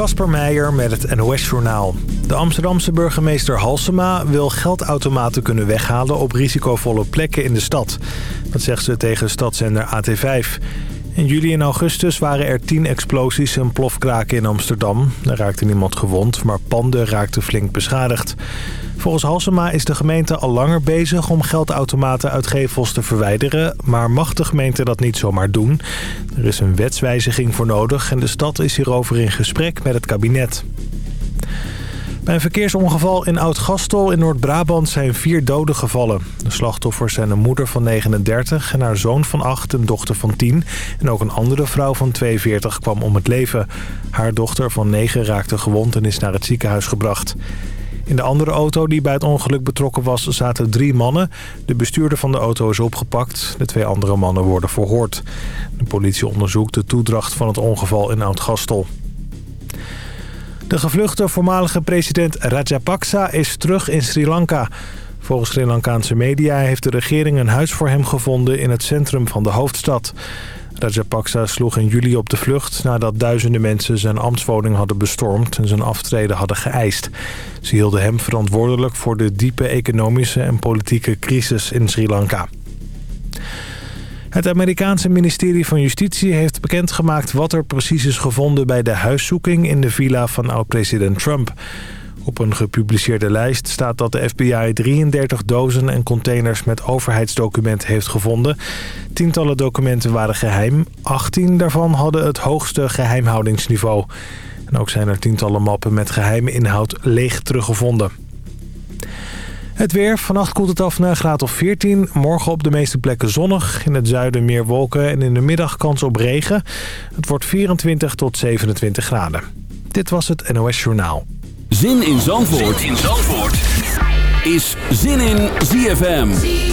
Kasper Meijer met het NOS-journaal. De Amsterdamse burgemeester Halsema wil geldautomaten kunnen weghalen op risicovolle plekken in de stad. Dat zegt ze tegen stadszender AT5. In juli en augustus waren er tien explosies en plofkraken in Amsterdam. Er raakte niemand gewond, maar panden raakten flink beschadigd. Volgens Halsema is de gemeente al langer bezig om geldautomaten uit gevels te verwijderen... maar mag de gemeente dat niet zomaar doen? Er is een wetswijziging voor nodig en de stad is hierover in gesprek met het kabinet. Bij een verkeersongeval in Oud-Gastel in Noord-Brabant zijn vier doden gevallen. De slachtoffers zijn een moeder van 39 en haar zoon van 8 en dochter van 10. En ook een andere vrouw van 42 kwam om het leven. Haar dochter van 9 raakte gewond en is naar het ziekenhuis gebracht. In de andere auto die bij het ongeluk betrokken was zaten drie mannen. De bestuurder van de auto is opgepakt. De twee andere mannen worden verhoord. De politie onderzoekt de toedracht van het ongeval in Oud-Gastel. De gevluchte voormalige president Rajapaksa is terug in Sri Lanka. Volgens Sri Lankaanse media heeft de regering een huis voor hem gevonden in het centrum van de hoofdstad. Rajapaksa sloeg in juli op de vlucht nadat duizenden mensen zijn ambtswoning hadden bestormd en zijn aftreden hadden geëist. Ze hielden hem verantwoordelijk voor de diepe economische en politieke crisis in Sri Lanka. Het Amerikaanse ministerie van Justitie heeft bekendgemaakt wat er precies is gevonden bij de huiszoeking in de villa van oud-president Trump. Op een gepubliceerde lijst staat dat de FBI 33 dozen en containers met overheidsdocumenten heeft gevonden. Tientallen documenten waren geheim. 18 daarvan hadden het hoogste geheimhoudingsniveau. En ook zijn er tientallen mappen met geheime inhoud leeg teruggevonden. Het weer. Vannacht koelt het af naar een graad of 14. Morgen op de meeste plekken zonnig. In het zuiden meer wolken en in de middag kans op regen. Het wordt 24 tot 27 graden. Dit was het NOS Journaal. Zin in Zandvoort, zin in Zandvoort. is Zin in ZFM. ZFM.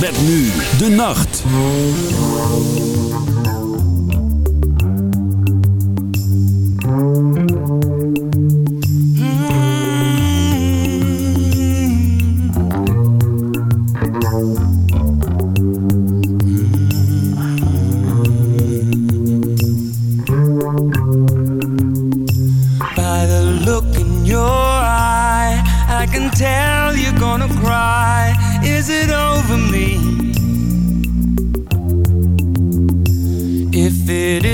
Met nu de nacht.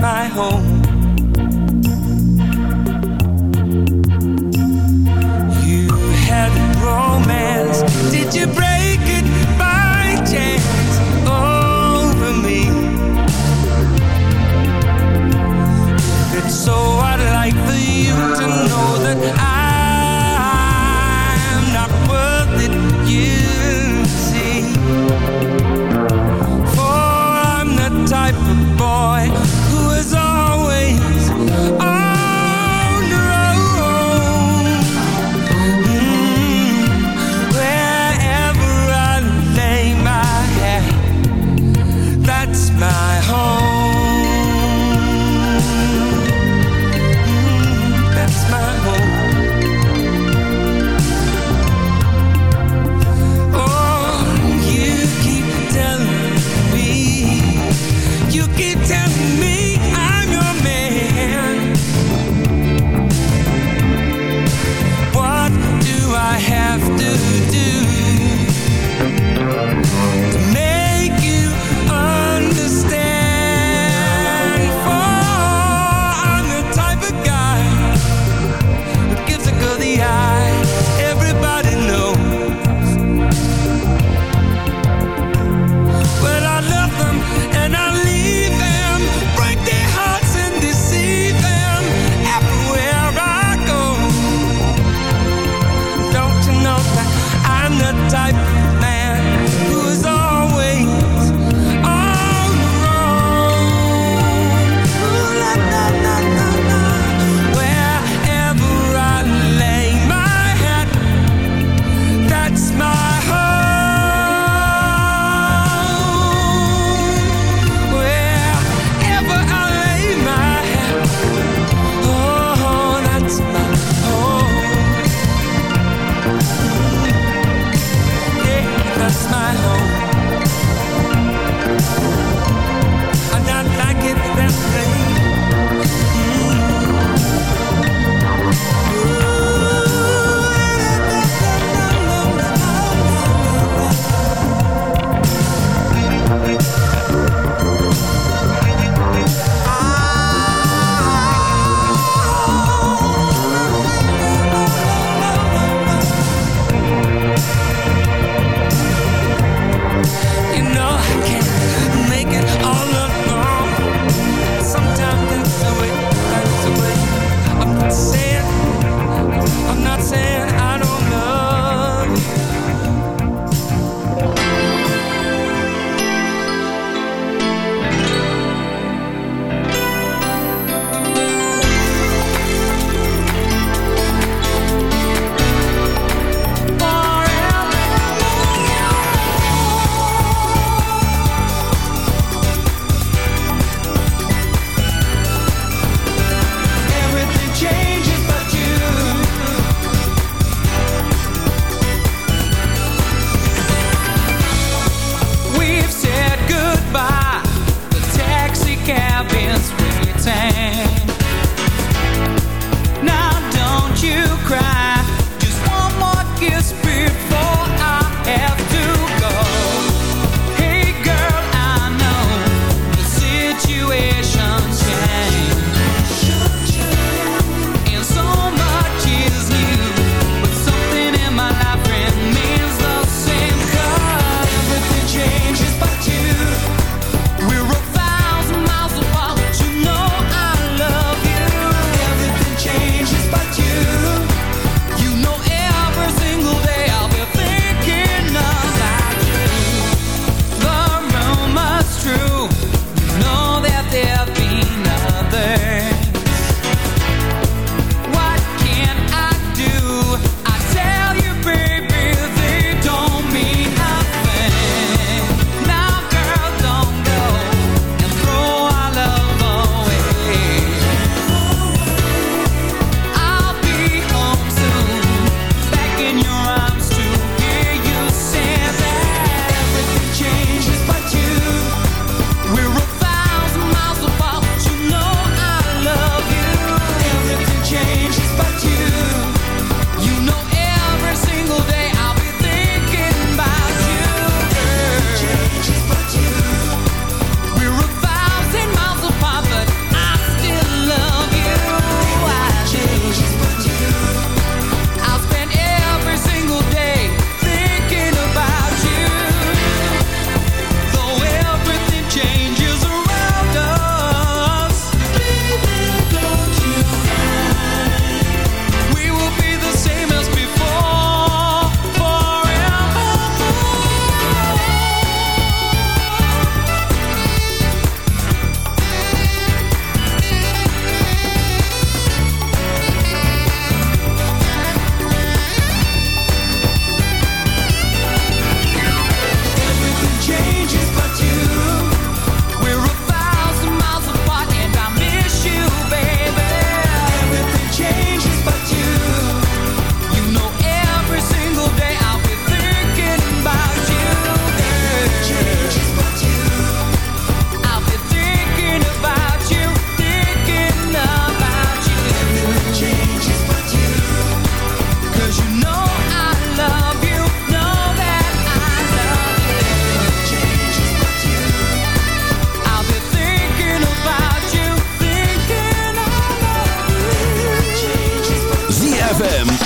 my home. You had romance, did you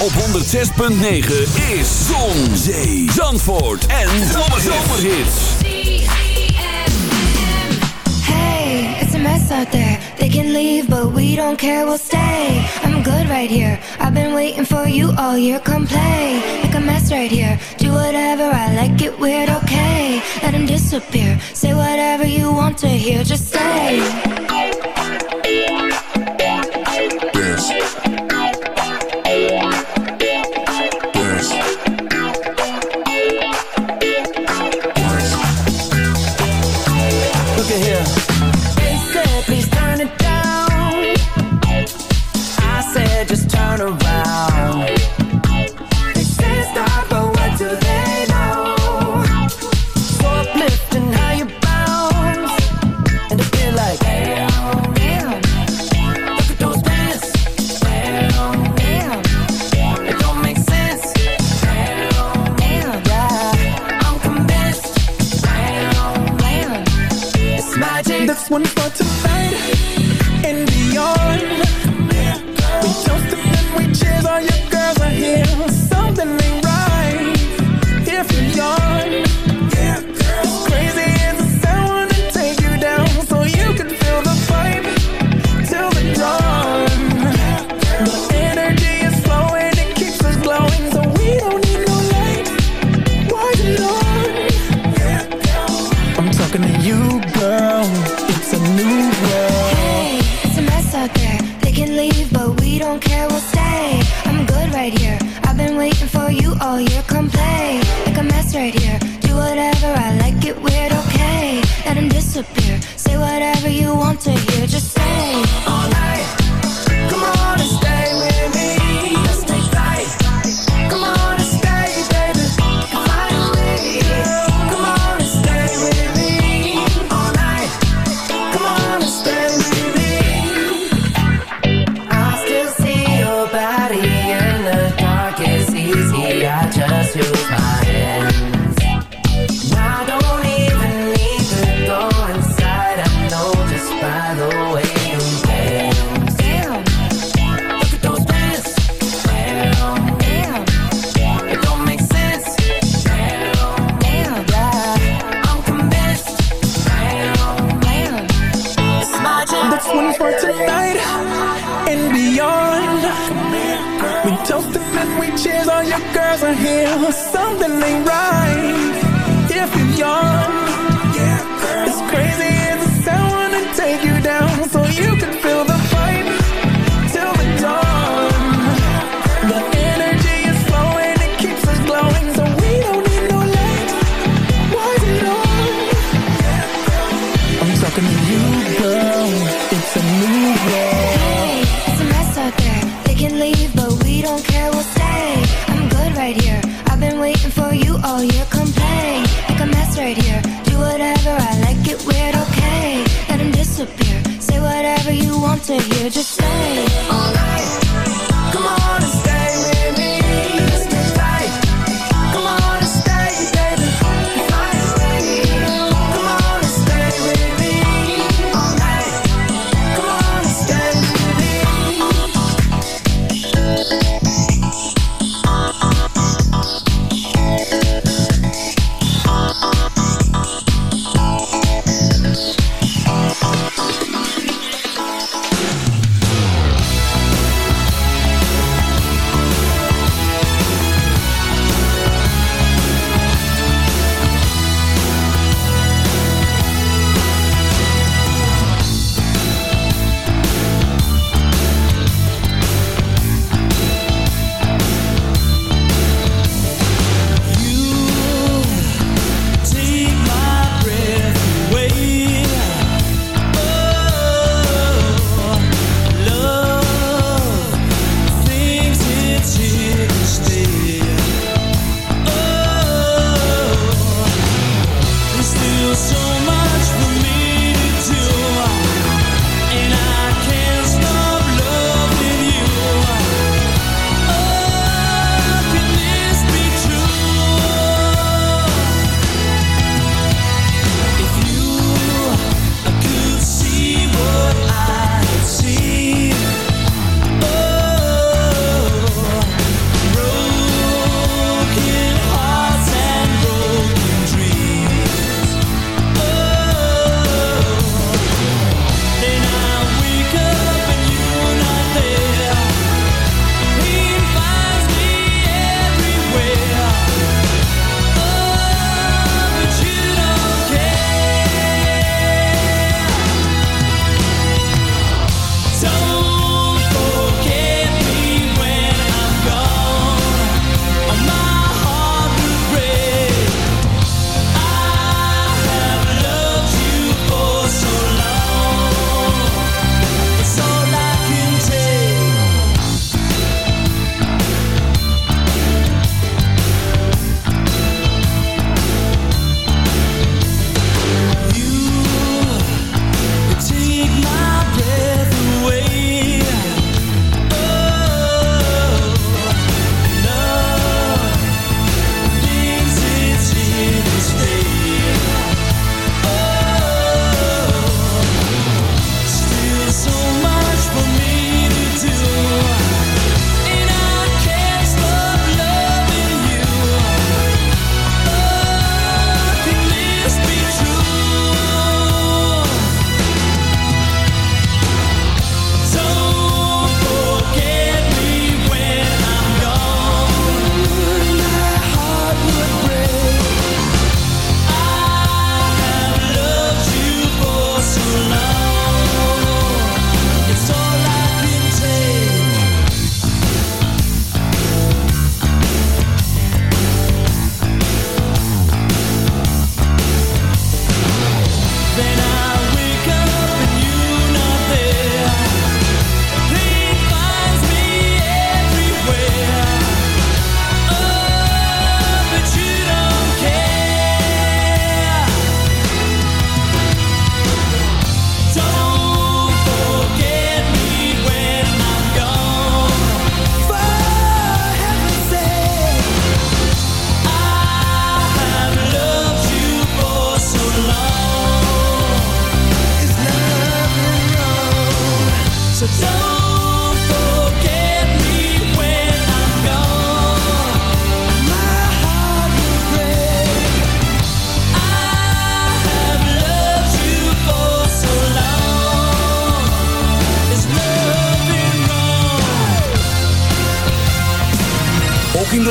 106.9 is Zon, Zee, Zandvoort en Zomerhits. Hey, it's a mess out there. They can leave, but we don't care, we'll stay. I'm good right here. I've been waiting for you all year. Come play, make a mess right here. Do whatever, I like it weird, okay. Let him disappear. Say whatever you want to hear, just say.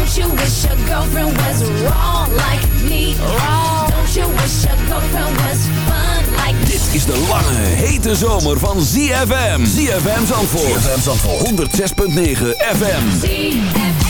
Don't you wish your girlfriend was wrong like me? Wrong. Don't you wish your girlfriend was fun like me? Dit is de lange, hete zomer van ZFM. ZFM Zandvoort. ZFM Zandvoort. 106.9 FM. ZFM.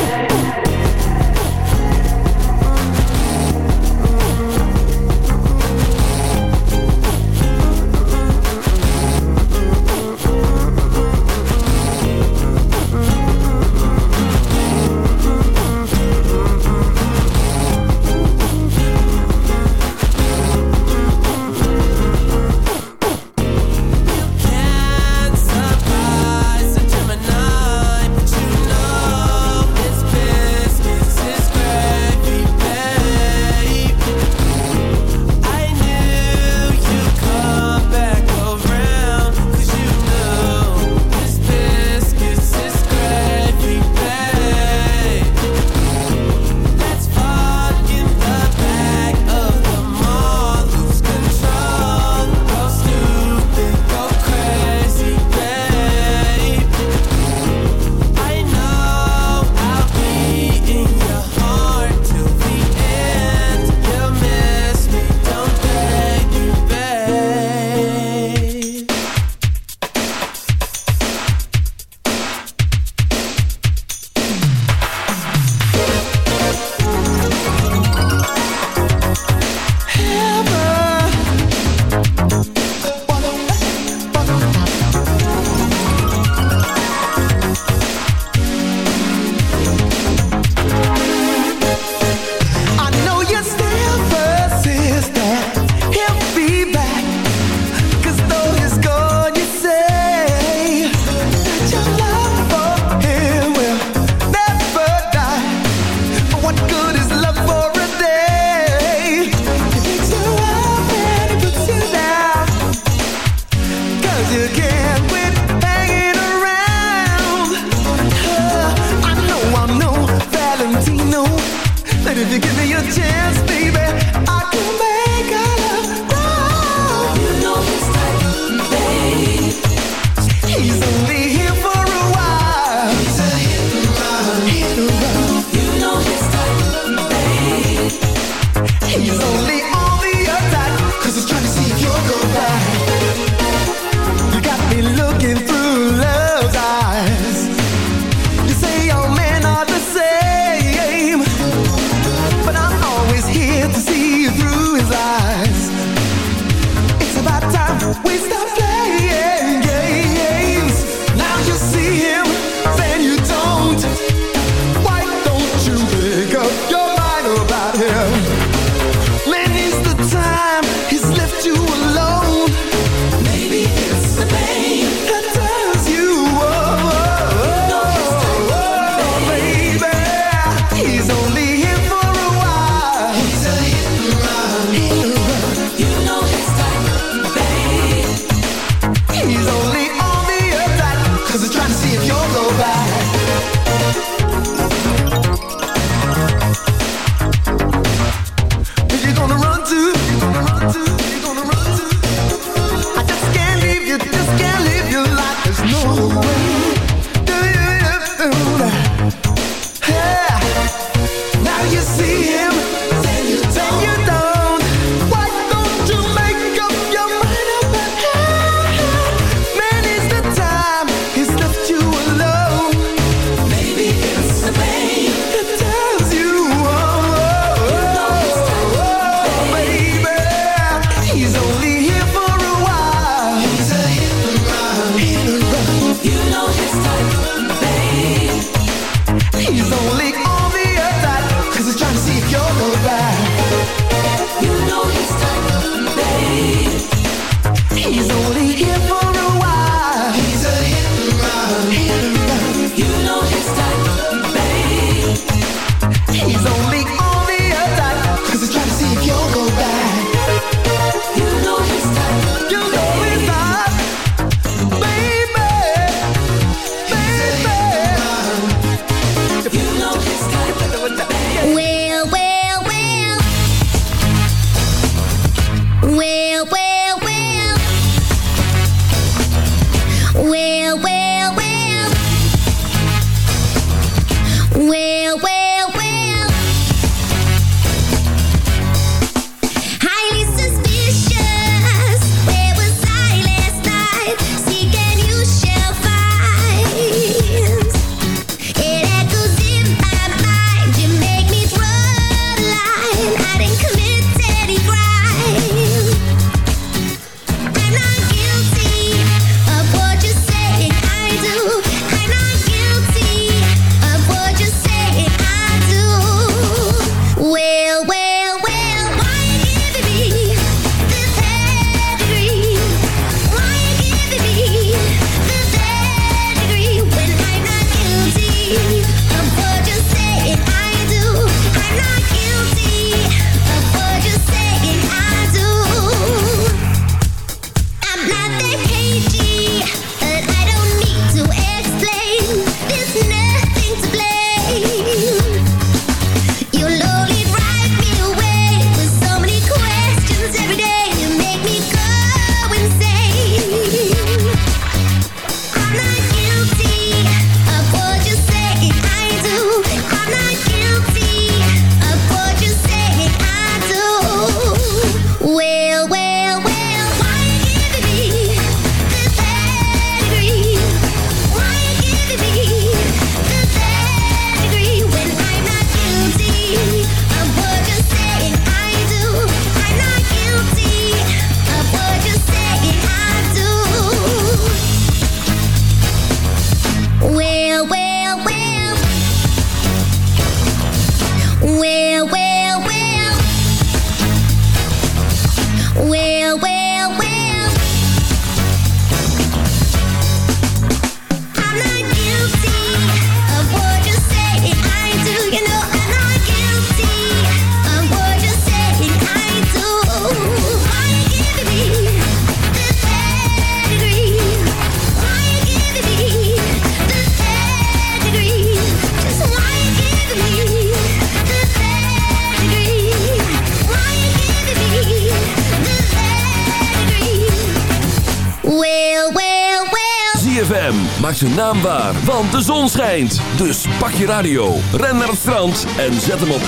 ZFM. Maak zijn naam waar, want de zon schijnt. Dus pak je radio, ren naar het strand en zet hem op 106.9.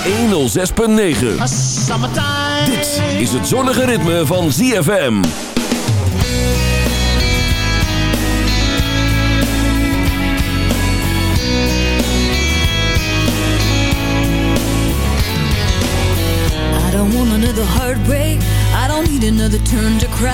Dit is het zonnige ritme van ZFM. I don't want another heartbreak. I don't need another turn to cry.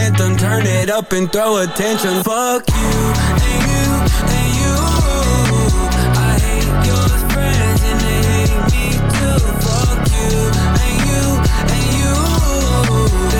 Turn it up and throw attention. Fuck you and you and you. I hate your friends and they hate me too. Fuck you and you.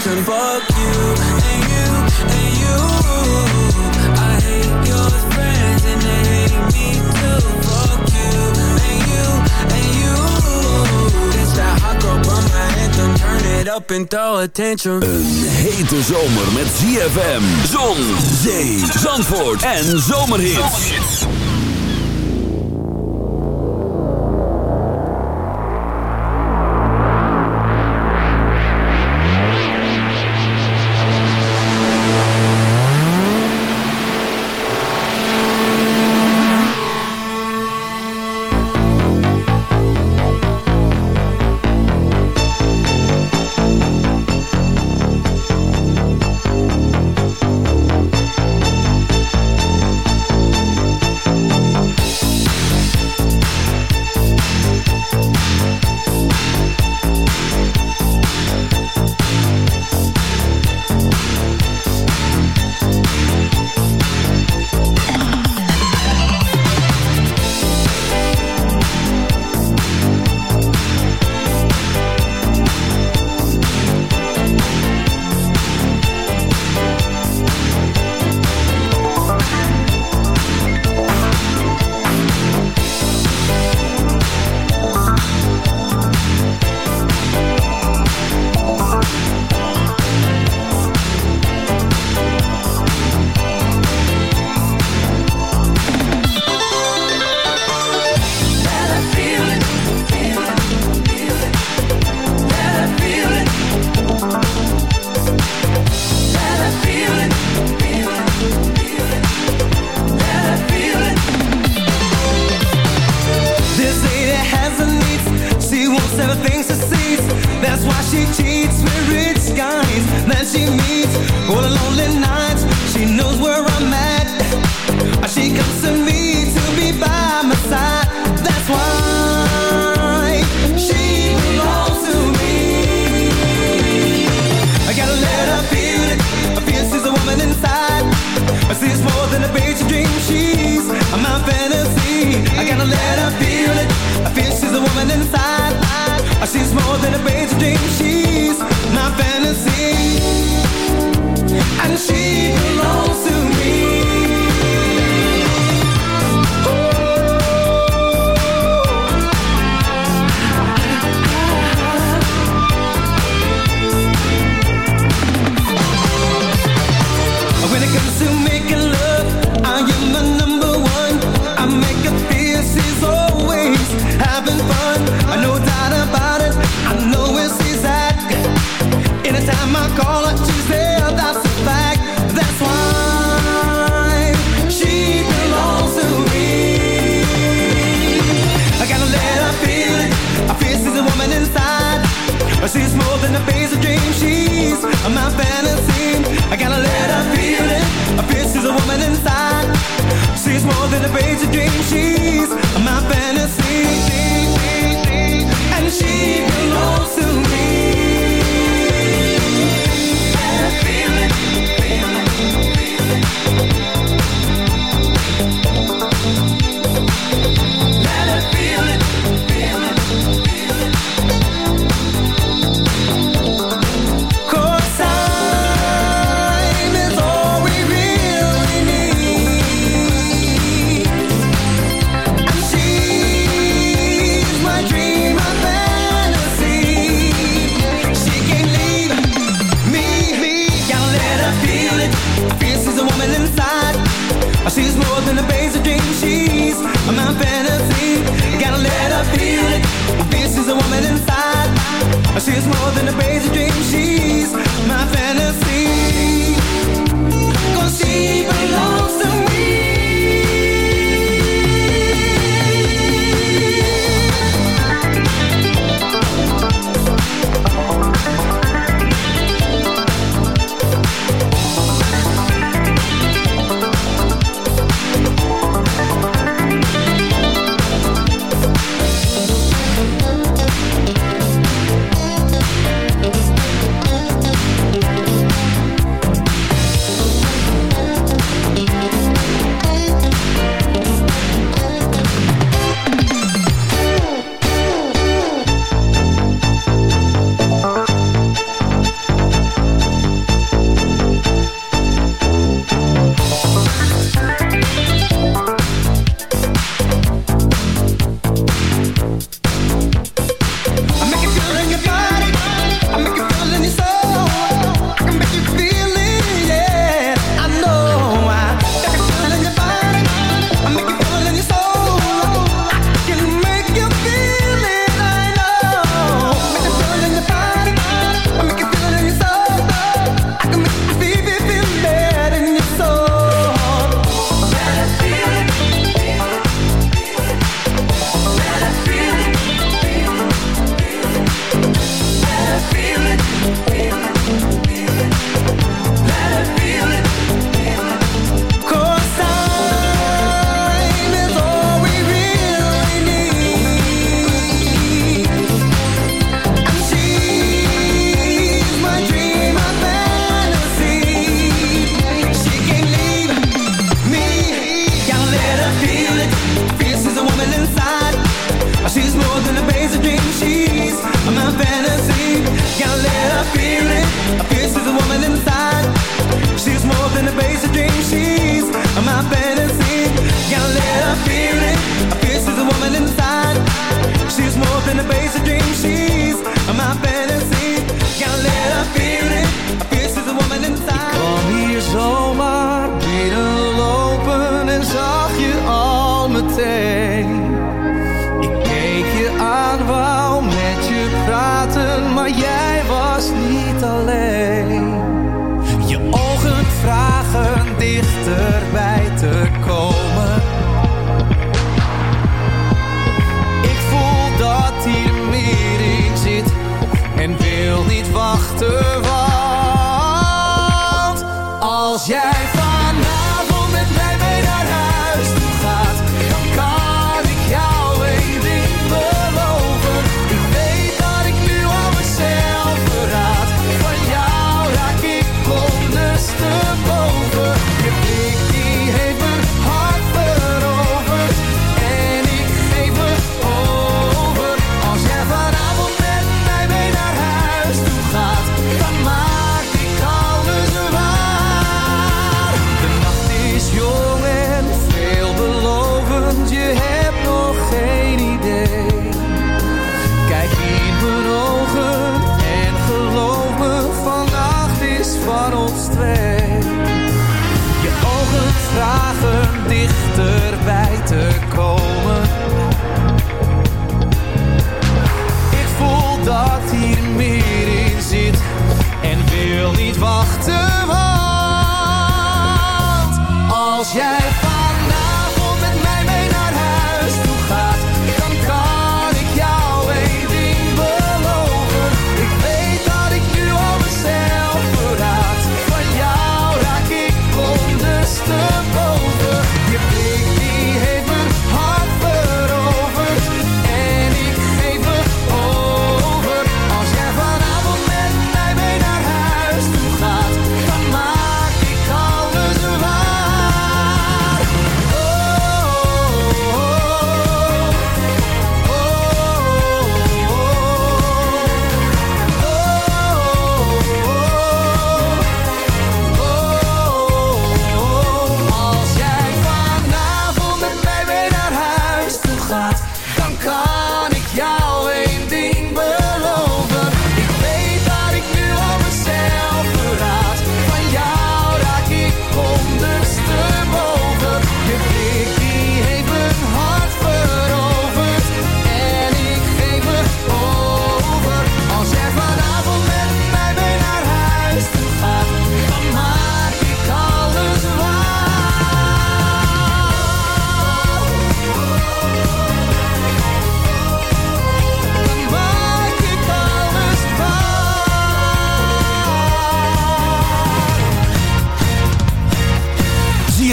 attention. Fuck you and you and you. I hate your friends and they hate me too. Fuck you and you and you. This that hot girl by my anthem. Turn it up and throw attention. Een hete zomer met ZFM, zon, zee, zandvoort en zomerhits.